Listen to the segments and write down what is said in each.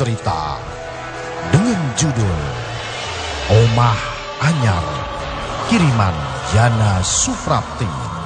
cerita dengan judul Omah Anyar kiriman Yana Suprapti.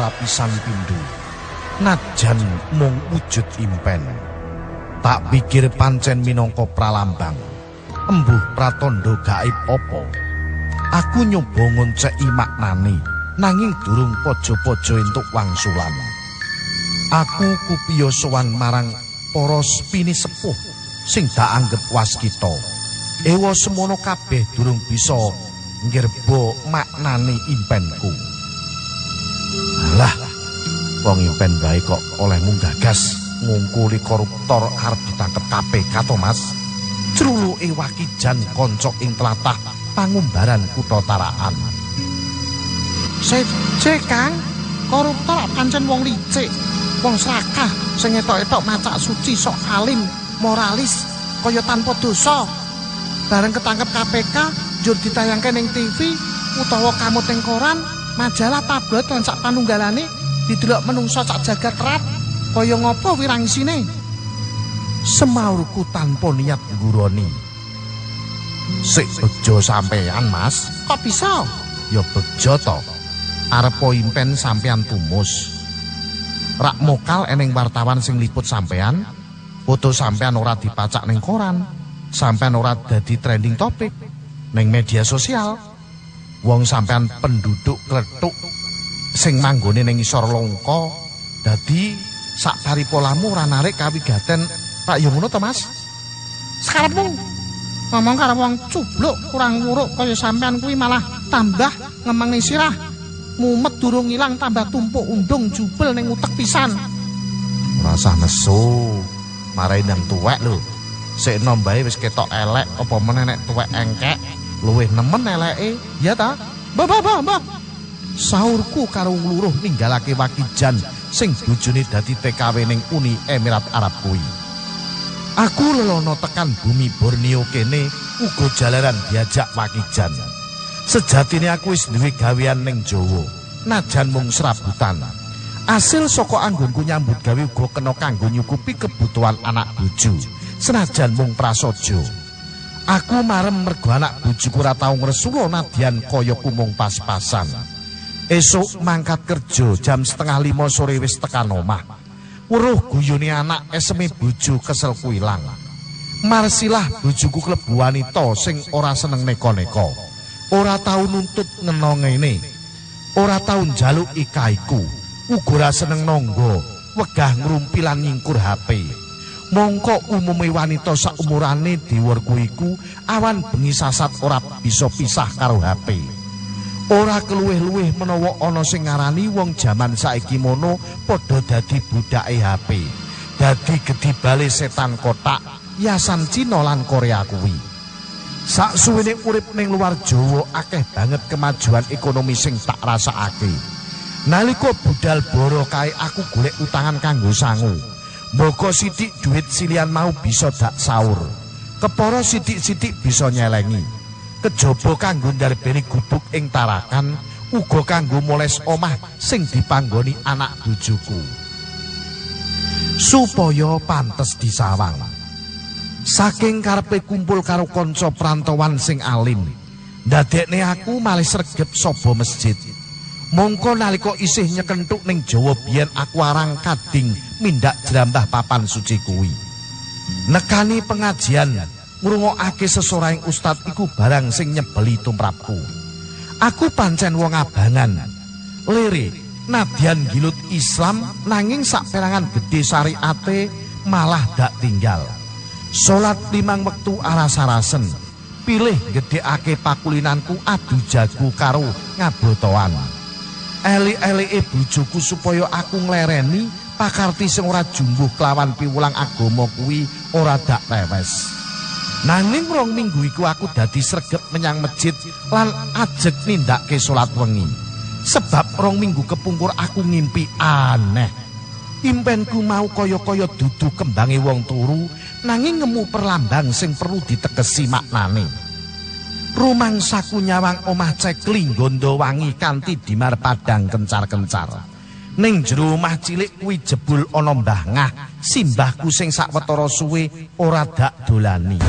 Ora pisan pindu. Najan mung wujud impen. Tak pikir pancen minangka pralambang. Embuh pratondo gaib opo. Aku nyoba ngonceki maknane nanging durung pojo-pojo entuk wangsulan. Aku kupiyo sowan marang para spini sepuh sing dak anggep waskita. Ewa semono kabeh durung bisa ngerbo maknane impenku. Wong impen bae kok oleh munggagas ngungkuli koruptor arep ditangkep KPK to, Mas. Cruluke wakijan kanca ing tlatah pangumbaran kutha Taraan. Sece Kang, koruptor pancen wong licik, wong serakah sing etok-etok macak suci sok alim, moralis, kaya tanpa dosa. Bareng ketangkep KPK, njur ditayangke ning TV utawa kamut ning koran, majalah tabloid lan sak panunggalane didelok menungsa sak jagat rap kaya ngopo wirangisine. Semaurku tanpa niat ngguroni. Sik bejo sampean, Mas. Kok bisa? Ya bejo to. Arepo impen sampean tumus. Rak mokal eneng wartawan sing liput sampean, foto sampean ora dipacak ning koran, sampean ora dadi trending topik ning media sosial. Wong sampean penduduk kletuk sing manggone ning isor longko, dadi sak paripolamu ora narik kawigaten Pak yo ngono to, Mas? Sakarepmu ngomong karo wong cubluk kurang wuruk kaya sampean kuwi malah tambah ngemeng ning sirah. Mumet durung ilang tambah tumpuk undung jubel ning utek pisan. Rasah nesu. Marai nang tuwek lho. Sik enom bae wis ketok elek apa meneh nek tuwek engkek luwih nemen eleke. Ya ta? Mbah, mbah, mbah, Saurku karo ngluruh ninggalake wakijan sing bojone dadi TKW ning Uni Emirat Arab kuwi. Aku lelono tekan bumi Borneo kene uga jalaran diajak wakijan. Sejatine aku wis duwe gawean ning Jawa, najan mung serabutan. Asil saka anggonku nyambut gawe uga kena kanggo nyukupi kebutuhan anak bojo, senajan mung prasaja. Aku marem mergo anak bojoku ora tau ngresula nadyan kaya kumung pas-pasan. Esuk mangkat kerja jam setengah lima sore wis tekan omah. Weruh guyune anak eseme bojo kesel kuilang. Marsilah bojoku klebu wanita sing ora seneng neko-neko. Ora tau nuntut ngeno ngene. Ora tau njaluk ikaiku. Ora seneng nangga, wegah ngrumpi lan nyingkur HP. Mongko umume wanita saumurane diwerku iku awan bengi sasat ora bisa pisah karo HP. Ora keluwih-luwih menawa ana sing ngarani wong jaman saiki mono padha dadi budake HP. Dadi gedibale setan kotak, yasan Cina lan Korea kuwi. Sak suwene urip ning luar Jawa akeh banget kemajuan ekonomi sing tak rasakake. Nalika budal boro kae aku golek utangan kanggo sangu. Mboko sidik duit silian mau bisa dak sahur. Keporo sidik-sidik bisa nyelengi. Kejaba kanggo ndarbeni gubuk ing tarakan uga kanggo moles omah sing dipanggoni anak bojoku. Supaya pantes disawang. Saking karepe kumpul karo kanca prantowan sing alim, ndadekne aku malih sregep sapa masjid. Mongko nalika isih nyekentuk ning Jawa biyen aku arang kading mindak jerambah papan suci kuwi. Nekani pengajian ngrungokake sesoraing ustad iku barang sing nyebeli tumrapku. Aku pancen wong abangan. Lere, nadyan gilut Islam nanging saperangan gedhe syariate malah dak tinggal. Salat limang wektu aras-arasen. Pilih gedhekake pakulinanku adu jago karo ngabotoan. Eli-elike bojoku supaya aku nglereni pakarti sing ora jumbuh kelawan piwulang agama kuwi ora dak rewes. Nanging rong minggu iku aku dadi sregep menyang masjid lan ajeg nindakake salat wengi. Sebab rong minggu kepungkur aku ngimpi aneh. Impenku mau kaya-kaya dudu kembange wong turu nanging ngemu perlambang sing perlu ditegesi maknane. Rumangsaku nyawang omah cekling gondo wangi kanthi dimar padang kencar-kencar. Ning jero omah cilik kuwi jebul ana Mbah Ngah, simbahku sing sawetara suwe ora dak dolani.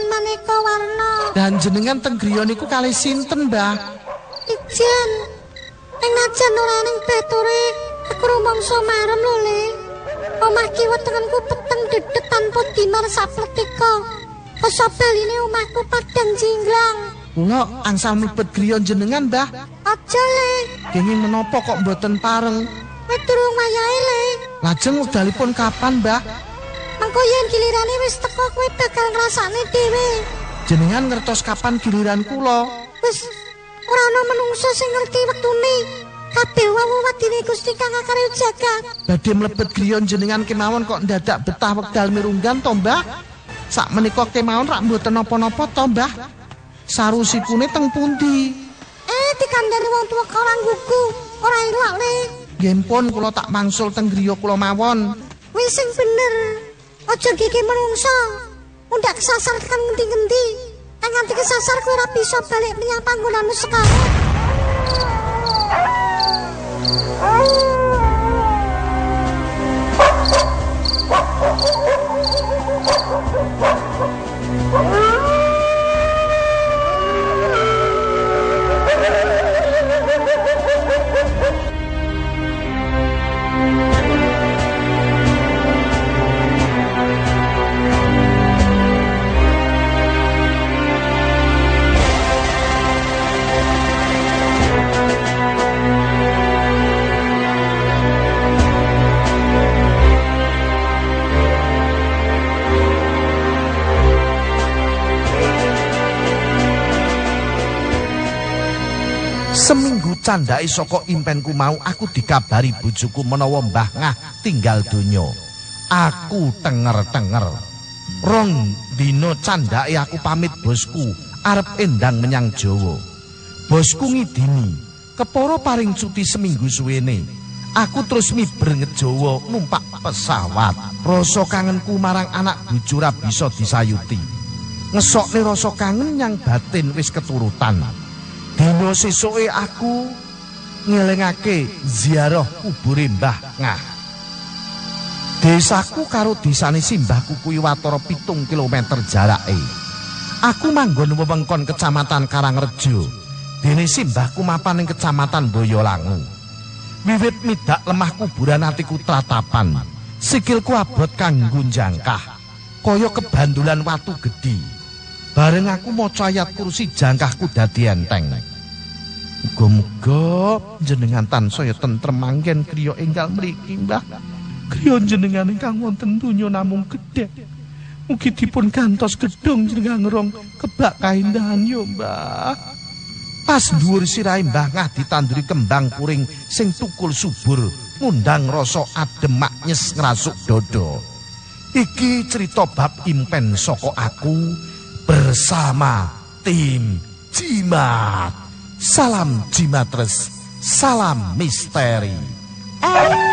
Tanduran maneka warna. Dan jenengan teng griya niku kalih sinten, Mbah? Ijen. Ning najan ora ning bature, aku rumangsa marem lho le. Omah kiwa tengenku peteng dedhet tanpa dimar sapletika. Asa baline omahku padang jinglang. Kula angsal mlebet griya jenengan, Mbah. Aja le, Kenging menapa kok mboten pareng? wis durung wayahe le. Lajeng wekdalipun kapan, Mbah? Mengko yen gilirane wis teko kowe bakal ngrasakne dhewe. Jenengan ngertos kapan giliran kula? Wis ora ana menungsa sing ngerti wektune. Kabeh wawu wadine Gusti Kang akare jagat. Badhe mlebet griya jenengan kemawon kok ndadak betah wekdal mirunggan to, Mbah? Sak menika kemawon rak mboten napa-napa to, Mbah? Sarusipune teng pundi? Eh dikandani wong tuwa ora nggugu, ora ilok le. Nggih pun kula tak mangsul teng griya kula mawon. Wis sing bener. Aja gigi menungsa. Undak kesasar tekan ngendi-ngendi. Nek nganti kesasar kowe ora bisa balik menyang panggonanmu sekarang. Seminggu candhake saka impenku mau aku dikabari bojoku menawa Mbah Ngah tinggal donya. Aku tenger-tenger. Rong dina candhake aku pamit bosku arep endang menyang Jawa. Bosku ngidini, kepara paring cuti seminggu suwene. Aku terus miber ngejawa numpak pesawat. Rasa kangenku marang anak bojo ora bisa disayuti. Ngesokne rasa kangen yang batin wis keturutan. Dino sesuke aku ngelingake ziarah kubure Mbah Ngah. Desaku karo desane Simbahku kuwi watara pitung kilometer jarake. Aku manggon wewengkon kecamatan Karangrejo. Dene Simbahku mapan ing kecamatan Boyolangu. Wiwit midak lemah kuburan atiku tratapan. Sikilku abot kanggo jangkah. Kaya kebandulan watu gedhi. Bareng aku maca ayat kursi jangkahku dadi enteng. Muga-muga jenengan tansaya tentrem manggen kriya enggal mriki, Mbah. Kriya jenengan ingkang wonten donya namung gedhe. Mugi dipun gantos gedung jenengan ngrong kebak kaindahan yo, Mbah. Pas dhuwur sirahe Mbah Ngah ditanduri kembang puring sing tukul subur, ngundang rasa adem maknyes ngrasuk dodo. Iki cerita bab impen saka aku bersama tim Jimat. Salam Jimatres, salam misteri. Eh,